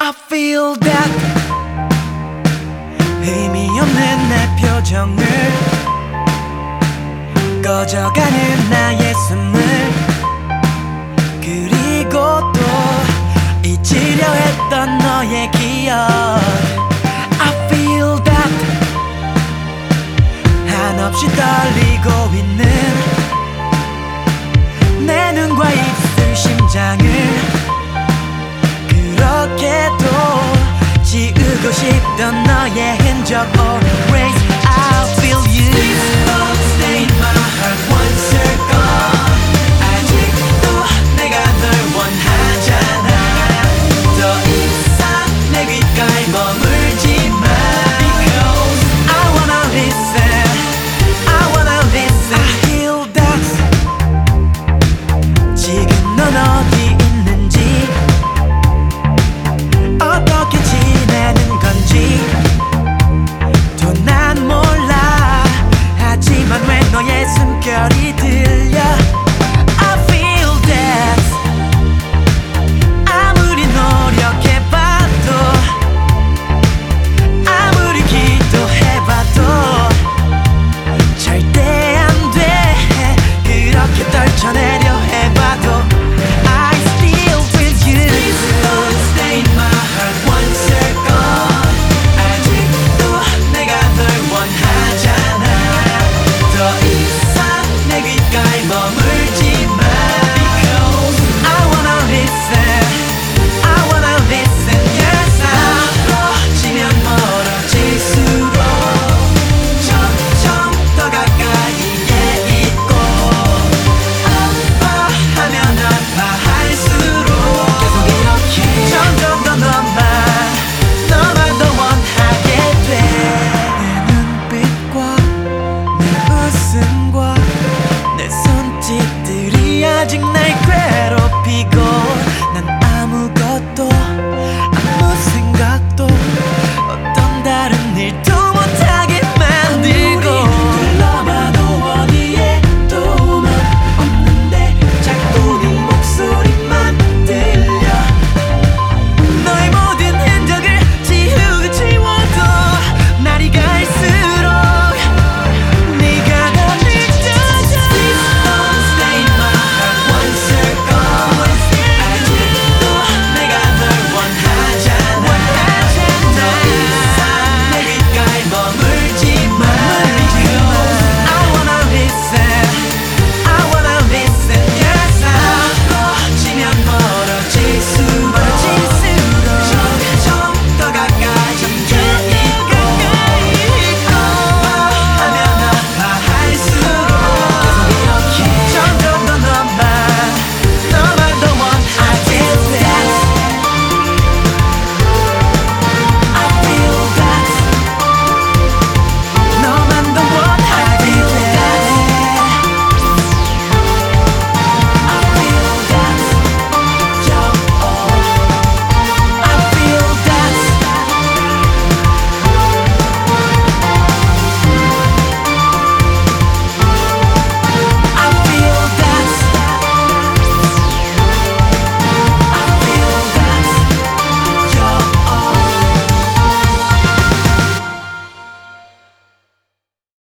I feel that 의미 없는 내 표정을 꺼져가는 나의 숨을 그리고 또 잊으려 했던 너의 기억. I feel that 한없이 떨리고 있는 내 눈과 입술 심장을 싶던 너의 흔적 아직 날 괴롭히고